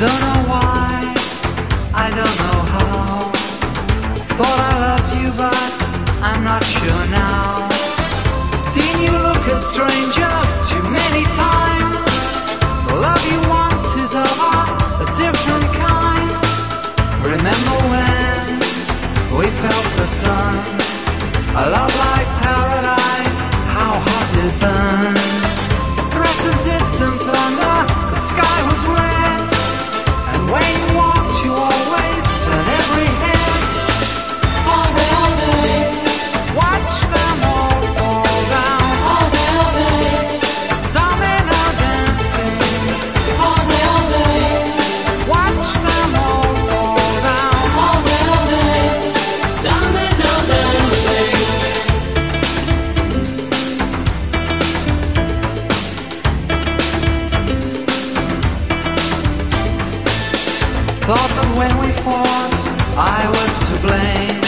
Don't know why, I don't know how. Thought I loved you, but I'm not sure now. Seeing you look at strange Thought that when we fought, I was to blame.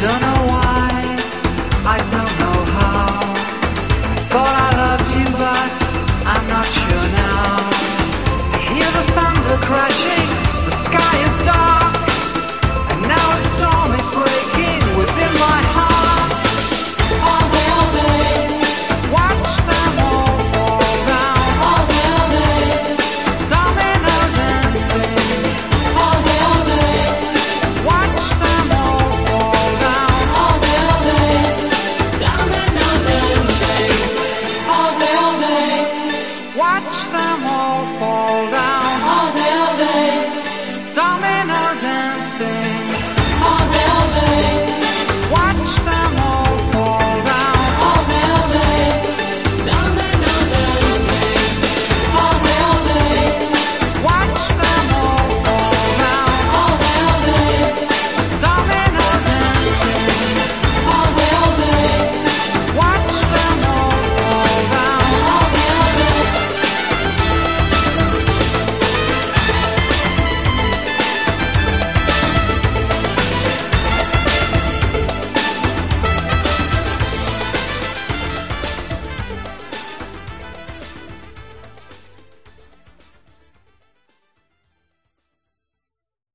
don't know why. I don't.